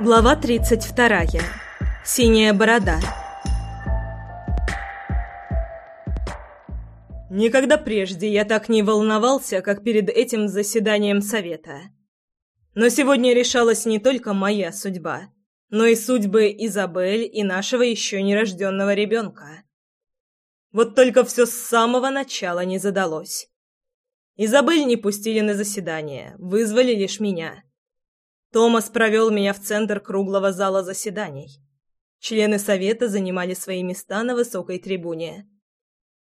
Глава 32. Синяя борода. Никогда прежде я так не волновался, как перед этим заседанием совета. Но сегодня решалась не только моя судьба, но и судьбы Изабель и нашего еще нерожденного ребенка. Вот только все с самого начала не задалось. Изабель не пустили на заседание, вызвали лишь меня. Томас провел меня в центр круглого зала заседаний. Члены совета занимали свои места на высокой трибуне.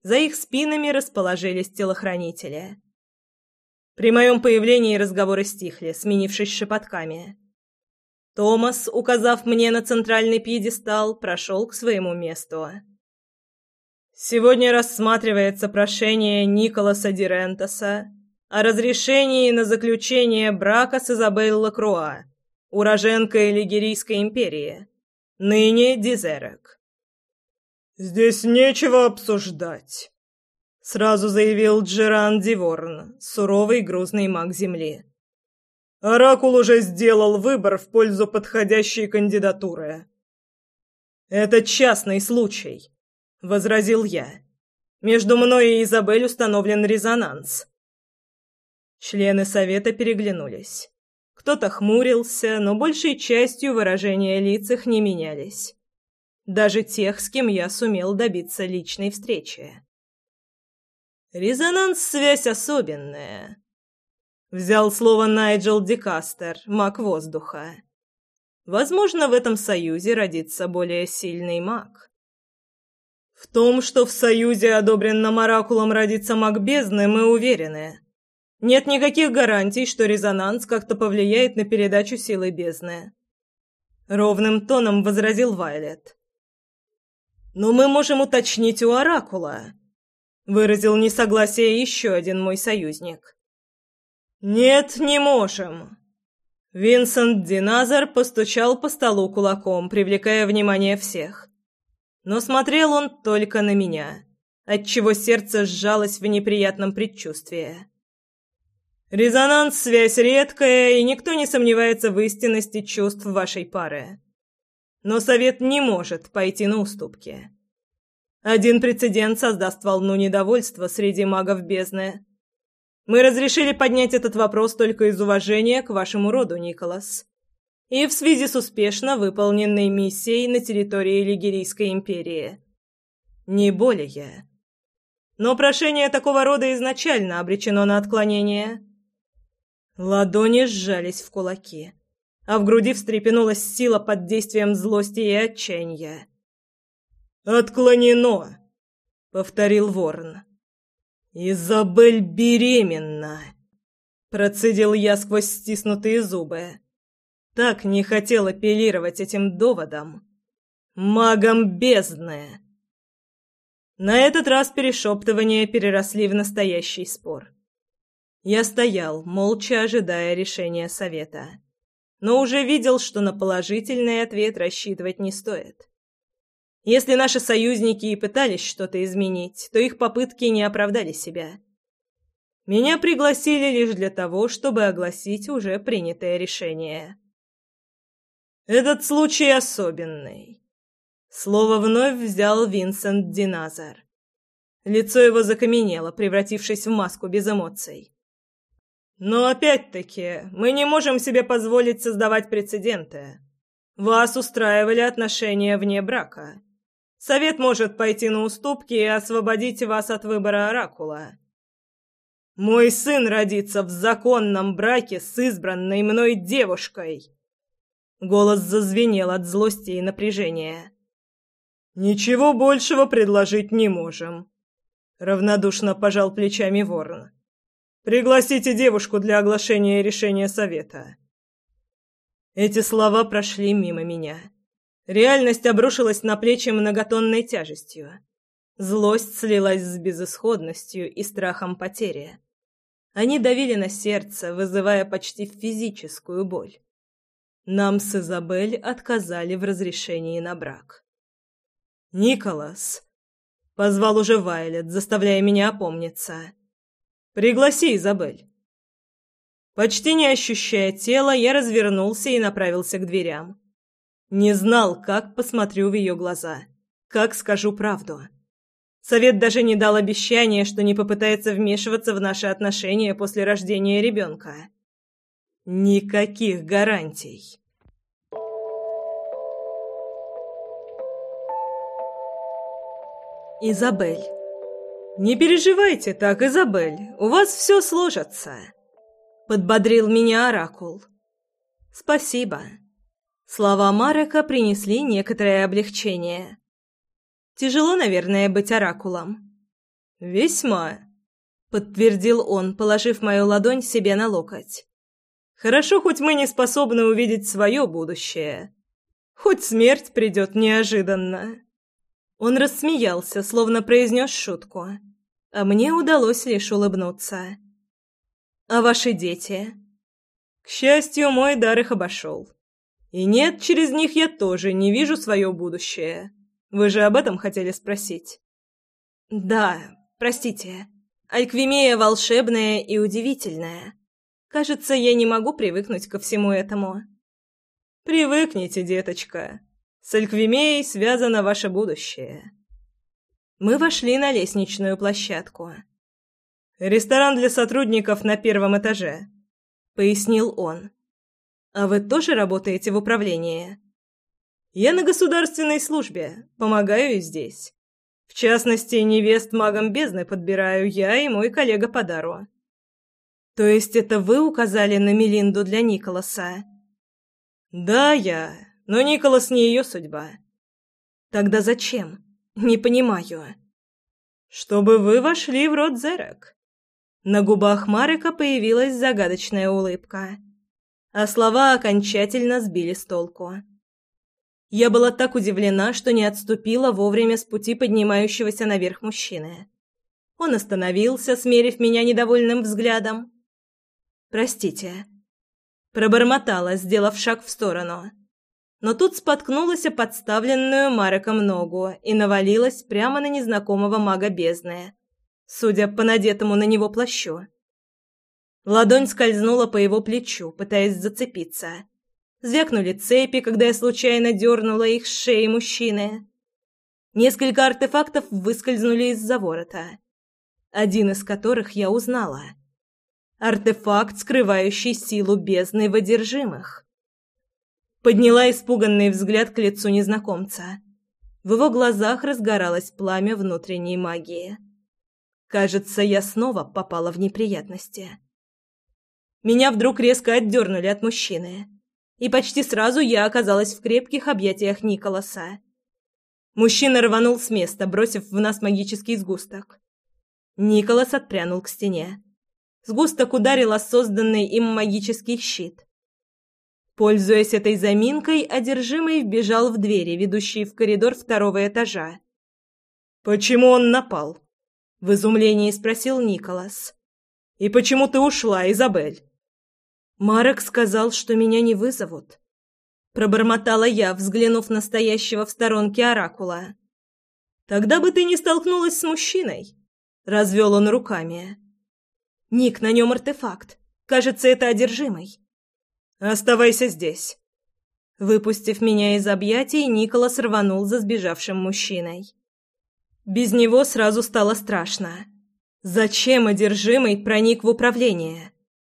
За их спинами расположились телохранители. При моем появлении разговоры стихли, сменившись шепотками. Томас, указав мне на центральный пьедестал, прошел к своему месту. Сегодня рассматривается прошение Николаса Дирентоса о разрешении на заключение брака с Изабель Лакруа, уроженкой Лигерийской империи, ныне Дизерек. «Здесь нечего обсуждать», — сразу заявил Джеран Диворн, суровый грузный маг Земли. «Оракул уже сделал выбор в пользу подходящей кандидатуры». «Это частный случай», — возразил я. «Между мной и Изабель установлен резонанс». Члены совета переглянулись. Кто-то хмурился, но большей частью выражения лиц их не менялись. Даже тех, с кем я сумел добиться личной встречи. «Резонанс-связь особенная», — взял слово Найджел Дикастер, маг воздуха. «Возможно, в этом союзе родится более сильный маг». В том, что в союзе, одобренном Оракулом, родится маг бездны, мы уверены. Нет никаких гарантий, что резонанс как-то повлияет на передачу силы бездны. Ровным тоном возразил Вайлет. «Но мы можем уточнить у Оракула», — выразил несогласие еще один мой союзник. «Нет, не можем». Винсент Диназар постучал по столу кулаком, привлекая внимание всех. Но смотрел он только на меня, отчего сердце сжалось в неприятном предчувствии. Резонанс — связь редкая, и никто не сомневается в истинности чувств вашей пары. Но совет не может пойти на уступки. Один прецедент создаст волну недовольства среди магов бездны. Мы разрешили поднять этот вопрос только из уважения к вашему роду, Николас. И в связи с успешно выполненной миссией на территории Лигерийской империи. Не более. Но прошение такого рода изначально обречено на отклонение. Ладони сжались в кулаки, а в груди встрепенулась сила под действием злости и отчаяния. «Отклонено!» — повторил ворон. «Изабель беременна!» — процедил я сквозь стиснутые зубы. Так не хотел апеллировать этим доводом. «Магом бездны!» На этот раз перешептывания переросли в настоящий спор. Я стоял, молча ожидая решения совета. Но уже видел, что на положительный ответ рассчитывать не стоит. Если наши союзники и пытались что-то изменить, то их попытки не оправдали себя. Меня пригласили лишь для того, чтобы огласить уже принятое решение. Этот случай особенный. Слово вновь взял Винсент Диназар. Лицо его закаменело, превратившись в маску без эмоций. Но опять-таки, мы не можем себе позволить создавать прецеденты. Вас устраивали отношения вне брака. Совет может пойти на уступки и освободить вас от выбора оракула. Мой сын родится в законном браке с избранной мной девушкой. Голос зазвенел от злости и напряжения. Ничего большего предложить не можем, равнодушно пожал плечами Ворон. Пригласите девушку для оглашения решения совета. Эти слова прошли мимо меня. Реальность обрушилась на плечи многотонной тяжестью. Злость слилась с безысходностью и страхом потери. Они давили на сердце, вызывая почти физическую боль. Нам с Изабель отказали в разрешении на брак. «Николас!» — позвал уже Вайлет, заставляя меня опомниться. Пригласи Изабель. Почти не ощущая тела, я развернулся и направился к дверям. Не знал, как посмотрю в ее глаза, как скажу правду. Совет даже не дал обещания, что не попытается вмешиваться в наши отношения после рождения ребенка. Никаких гарантий. Изабель. «Не переживайте так, Изабель, у вас все сложится», — подбодрил меня Оракул. «Спасибо». Слова Марека принесли некоторое облегчение. Тяжело, наверное, быть оракулом. Весьма, подтвердил он, положив мою ладонь себе на локоть. Хорошо, хоть мы не способны увидеть свое будущее. Хоть смерть придет неожиданно. Он рассмеялся, словно произнес шутку, а мне удалось лишь улыбнуться. А ваши дети? К счастью, мой дар их обошел. И нет, через них я тоже не вижу свое будущее. Вы же об этом хотели спросить? Да, простите. Альквимея волшебная и удивительная. Кажется, я не могу привыкнуть ко всему этому. Привыкните, деточка. С Альквимеей связано ваше будущее. Мы вошли на лестничную площадку. Ресторан для сотрудников на первом этаже, пояснил он. А вы тоже работаете в управлении? Я на государственной службе, помогаю и здесь. В частности, невест магом бездны подбираю я и мой коллега по дару. То есть это вы указали на Мелинду для Николаса? Да, я. Но Николас не ее судьба. Тогда зачем? Не понимаю. Чтобы вы вошли в род Зерек. На губах Марика появилась загадочная улыбка, а слова окончательно сбили с толку. Я была так удивлена, что не отступила вовремя с пути поднимающегося наверх мужчины. Он остановился, смерив меня недовольным взглядом. «Простите». Пробормотала, сделав шаг в сторону. Но тут споткнулась о подставленную Мареком ногу и навалилась прямо на незнакомого мага бездны, судя по надетому на него плащу. Ладонь скользнула по его плечу, пытаясь зацепиться. Звякнули цепи, когда я случайно дернула их с шеи мужчины. Несколько артефактов выскользнули из-за ворота, один из которых я узнала. Артефакт, скрывающий силу бездны в одержимых. Подняла испуганный взгляд к лицу незнакомца. В его глазах разгоралось пламя внутренней магии. Кажется, я снова попала в неприятности. Меня вдруг резко отдернули от мужчины и почти сразу я оказалась в крепких объятиях Николаса. Мужчина рванул с места, бросив в нас магический сгусток. Николас отпрянул к стене. Сгусток ударил о созданный им магический щит. Пользуясь этой заминкой, одержимый вбежал в двери, ведущие в коридор второго этажа. «Почему он напал?» — в изумлении спросил Николас. «И почему ты ушла, Изабель?» Марек сказал, что меня не вызовут. Пробормотала я, взглянув на стоящего в сторонке оракула. Тогда бы ты не столкнулась с мужчиной. Развел он руками. Ник, на нем артефакт. Кажется, это одержимый. Оставайся здесь. Выпустив меня из объятий, Николас рванул за сбежавшим мужчиной. Без него сразу стало страшно. Зачем одержимый проник в управление?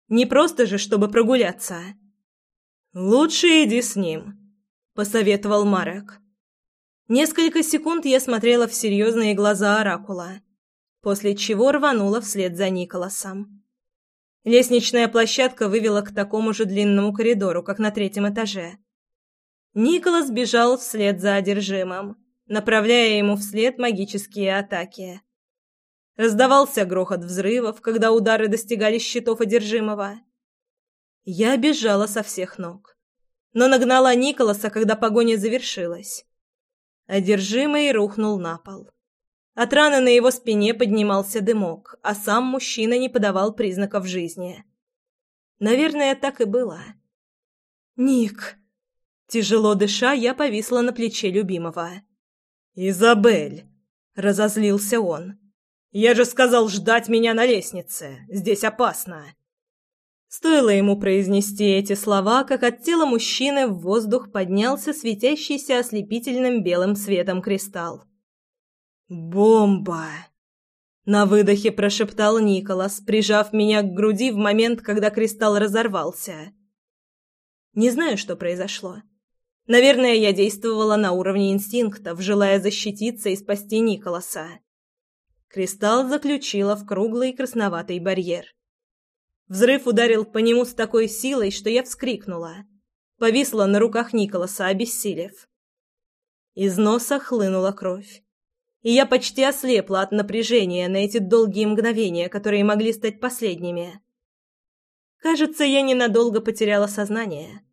Не просто же, чтобы прогуляться. Лучше иди с ним, посоветовал Марек. Несколько секунд я смотрела в серьезные глаза оракула, после чего рванула вслед за Николасом. Лестничная площадка вывела к такому же длинному коридору, как на третьем этаже. Николас бежал вслед за одержимым, направляя ему вслед магические атаки. Раздавался грохот взрывов, когда удары достигали щитов одержимого. Я бежала со всех ног, но нагнала Николаса, когда погоня завершилась. Одержимый рухнул на пол. От раны на его спине поднимался дымок, а сам мужчина не подавал признаков жизни. Наверное, так и было. «Ник!» Тяжело дыша, я повисла на плече любимого. «Изабель!» — разозлился он. Я же сказал ждать меня на лестнице. Здесь опасно. Стоило ему произнести эти слова, как от тела мужчины в воздух поднялся светящийся ослепительным белым светом кристалл. «Бомба!» На выдохе прошептал Николас, прижав меня к груди в момент, когда кристалл разорвался. Не знаю, что произошло. Наверное, я действовала на уровне инстинктов, желая защититься и спасти Николаса. Кристалл заключила в круглый красноватый барьер. Взрыв ударил по нему с такой силой, что я вскрикнула. Повисла на руках Николаса, обессилев. Из носа хлынула кровь и я почти ослепла от напряжения на эти долгие мгновения, которые могли стать последними. Кажется, я ненадолго потеряла сознание,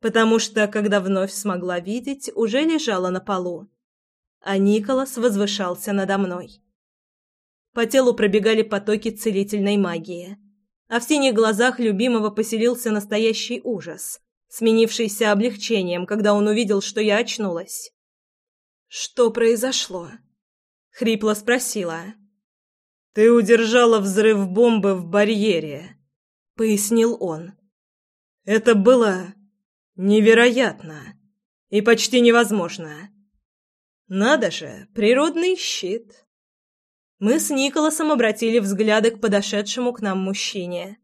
потому что, когда вновь смогла видеть, уже лежала на полу, а Николас возвышался надо мной. По телу пробегали потоки целительной магии, а в синих глазах любимого поселился настоящий ужас, сменившийся облегчением, когда он увидел, что я очнулась. «Что произошло?» — хрипло спросила. «Ты удержала взрыв бомбы в барьере», — пояснил он. «Это было невероятно и почти невозможно. Надо же, природный щит». Мы с Николасом обратили взгляды к подошедшему к нам мужчине.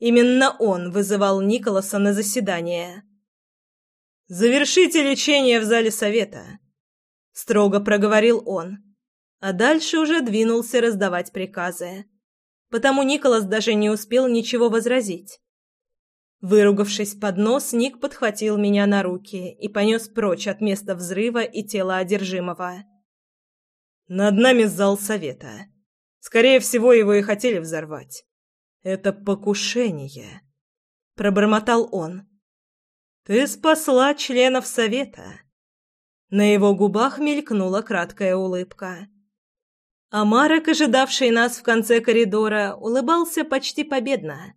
Именно он вызывал Николаса на заседание. «Завершите лечение в зале совета», строго проговорил он, а дальше уже двинулся раздавать приказы. Потому Николас даже не успел ничего возразить. Выругавшись под нос, Ник подхватил меня на руки и понес прочь от места взрыва и тела одержимого. «Над нами зал совета. Скорее всего, его и хотели взорвать. Это покушение», — пробормотал он. «Ты спасла членов совета». На его губах мелькнула краткая улыбка. А Марек, ожидавший нас в конце коридора, улыбался почти победно.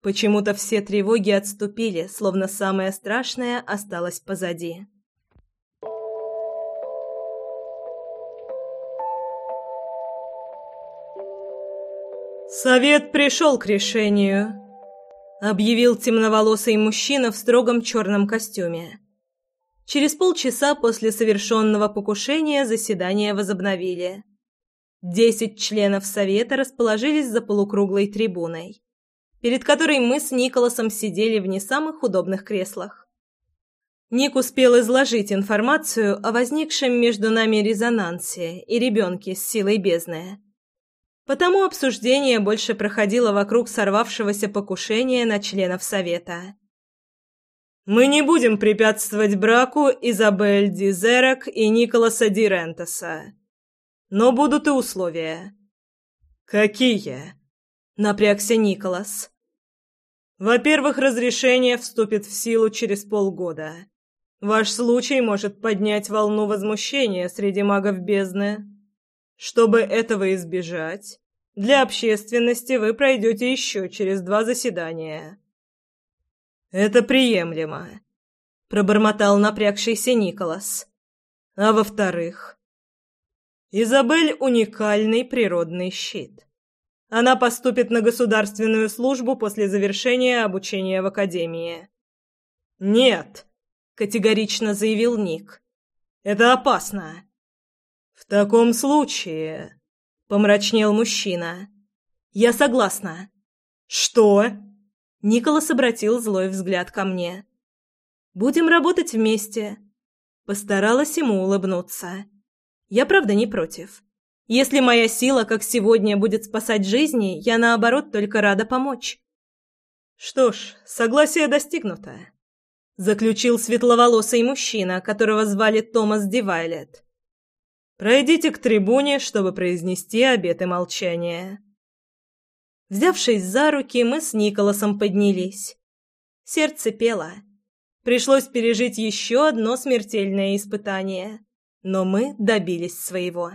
Почему-то все тревоги отступили, словно самое страшное осталось позади. «Совет пришел к решению», — объявил темноволосый мужчина в строгом черном костюме. Через полчаса после совершенного покушения заседание возобновили. Десять членов совета расположились за полукруглой трибуной, перед которой мы с Николасом сидели в не самых удобных креслах. Ник успел изложить информацию о возникшем между нами резонансе и ребенке с силой бездны. Потому обсуждение больше проходило вокруг сорвавшегося покушения на членов совета. Мы не будем препятствовать браку Изабель Дизерек и Николаса Дирентеса. Но будут и условия. Какие? Напрягся Николас. Во-первых, разрешение вступит в силу через полгода. Ваш случай может поднять волну возмущения среди магов бездны. Чтобы этого избежать, для общественности вы пройдете еще через два заседания. «Это приемлемо», — пробормотал напрягшийся Николас. «А во-вторых...» «Изабель — уникальный природный щит. Она поступит на государственную службу после завершения обучения в академии». «Нет», — категорично заявил Ник. «Это опасно». «В таком случае...» — помрачнел мужчина. «Я согласна». «Что?» Николас обратил злой взгляд ко мне. «Будем работать вместе». Постаралась ему улыбнуться. «Я правда не против. Если моя сила, как сегодня, будет спасать жизни, я, наоборот, только рада помочь». «Что ж, согласие достигнуто», — заключил светловолосый мужчина, которого звали Томас Дивайлет. «Пройдите к трибуне, чтобы произнести обеты молчания». Взявшись за руки, мы с Николасом поднялись. Сердце пело. Пришлось пережить еще одно смертельное испытание, но мы добились своего.